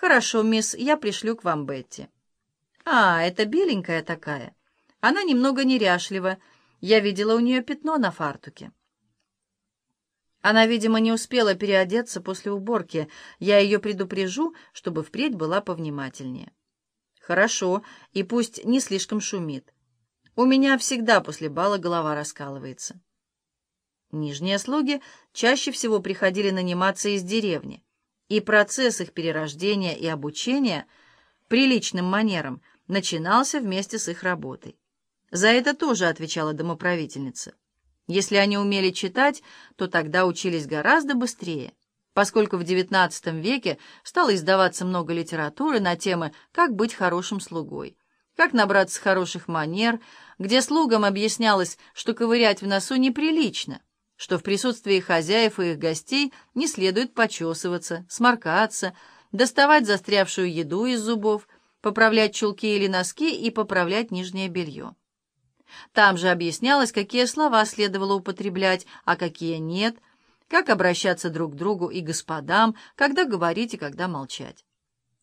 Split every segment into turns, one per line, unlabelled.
«Хорошо, мисс, я пришлю к вам Бетти». «А, это беленькая такая. Она немного неряшлива. Я видела у нее пятно на фартуке». Она, видимо, не успела переодеться после уборки. Я ее предупрежу, чтобы впредь была повнимательнее. Хорошо, и пусть не слишком шумит. У меня всегда после бала голова раскалывается. Нижние слуги чаще всего приходили наниматься из деревни, и процесс их перерождения и обучения приличным манерам начинался вместе с их работой. За это тоже отвечала домоправительница. Если они умели читать, то тогда учились гораздо быстрее, поскольку в XIX веке стало издаваться много литературы на темы «Как быть хорошим слугой», «Как набраться хороших манер», где слугам объяснялось, что ковырять в носу неприлично, что в присутствии хозяев и их гостей не следует почесываться, сморкаться, доставать застрявшую еду из зубов, поправлять чулки или носки и поправлять нижнее белье. Там же объяснялось, какие слова следовало употреблять, а какие нет, как обращаться друг к другу и господам, когда говорить и когда молчать.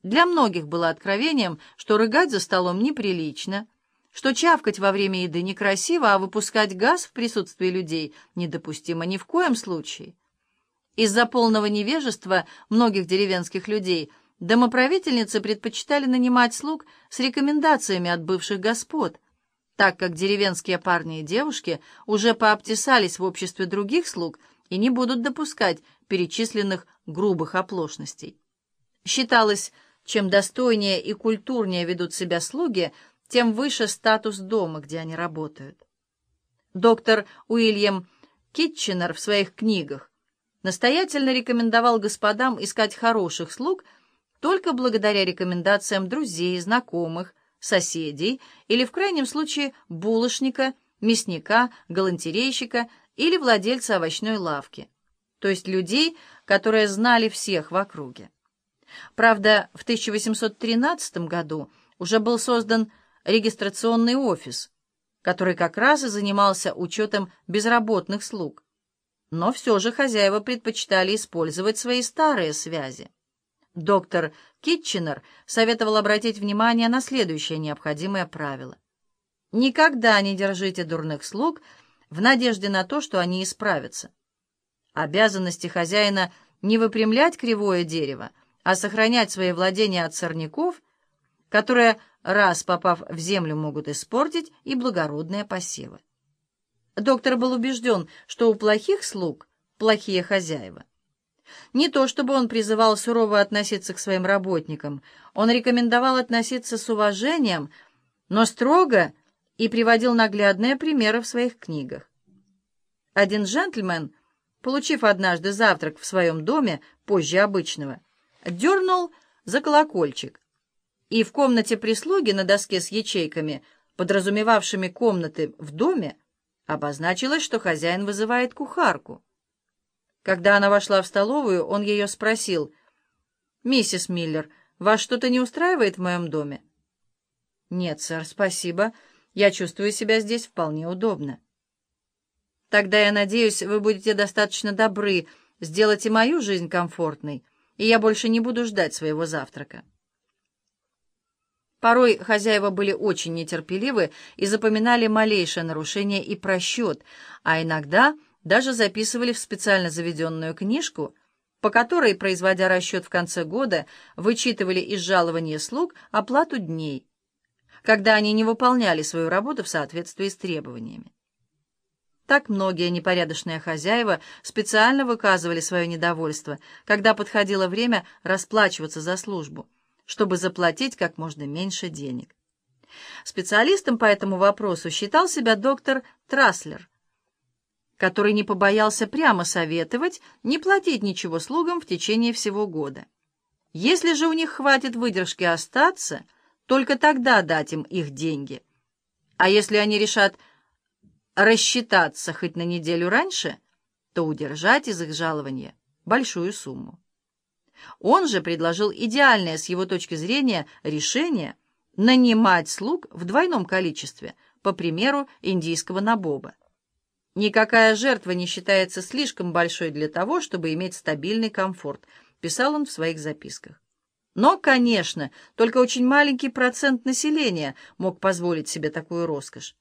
Для многих было откровением, что рыгать за столом неприлично, что чавкать во время еды некрасиво, а выпускать газ в присутствии людей недопустимо ни в коем случае. Из-за полного невежества многих деревенских людей домоправительницы предпочитали нанимать слуг с рекомендациями от бывших господ, так как деревенские парни и девушки уже пообтесались в обществе других слуг и не будут допускать перечисленных грубых оплошностей. Считалось, чем достойнее и культурнее ведут себя слуги, тем выше статус дома, где они работают. Доктор Уильям Китченер в своих книгах настоятельно рекомендовал господам искать хороших слуг только благодаря рекомендациям друзей, знакомых, соседей или, в крайнем случае, булочника, мясника, галантерейщика или владельца овощной лавки, то есть людей, которые знали всех в округе. Правда, в 1813 году уже был создан регистрационный офис, который как раз и занимался учетом безработных слуг. Но все же хозяева предпочитали использовать свои старые связи. Доктор Китченер советовал обратить внимание на следующее необходимое правило. Никогда не держите дурных слуг в надежде на то, что они исправятся. Обязанности хозяина не выпрямлять кривое дерево, а сохранять свои владения от сорняков, которые, раз попав в землю, могут испортить и благородные посевы. Доктор был убежден, что у плохих слуг плохие хозяева. Не то чтобы он призывал сурово относиться к своим работникам, он рекомендовал относиться с уважением, но строго и приводил наглядные примеры в своих книгах. Один джентльмен, получив однажды завтрак в своем доме позже обычного, дернул за колокольчик, и в комнате прислуги на доске с ячейками, подразумевавшими комнаты в доме, обозначилось, что хозяин вызывает кухарку. Когда она вошла в столовую, он ее спросил, «Миссис Миллер, вас что-то не устраивает в моем доме?» «Нет, сэр, спасибо. Я чувствую себя здесь вполне удобно». «Тогда, я надеюсь, вы будете достаточно добры сделать и мою жизнь комфортной, и я больше не буду ждать своего завтрака». Порой хозяева были очень нетерпеливы и запоминали малейшее нарушение и просчет, а иногда даже записывали в специально заведенную книжку, по которой, производя расчет в конце года, вычитывали из жалования слуг оплату дней, когда они не выполняли свою работу в соответствии с требованиями. Так многие непорядочные хозяева специально выказывали свое недовольство, когда подходило время расплачиваться за службу, чтобы заплатить как можно меньше денег. Специалистом по этому вопросу считал себя доктор Траслер, который не побоялся прямо советовать не платить ничего слугам в течение всего года. Если же у них хватит выдержки остаться, только тогда дать им их деньги. А если они решат рассчитаться хоть на неделю раньше, то удержать из их жалования большую сумму. Он же предложил идеальное с его точки зрения решение нанимать слуг в двойном количестве, по примеру индийского набоба. «Никакая жертва не считается слишком большой для того, чтобы иметь стабильный комфорт», писал он в своих записках. Но, конечно, только очень маленький процент населения мог позволить себе такую роскошь.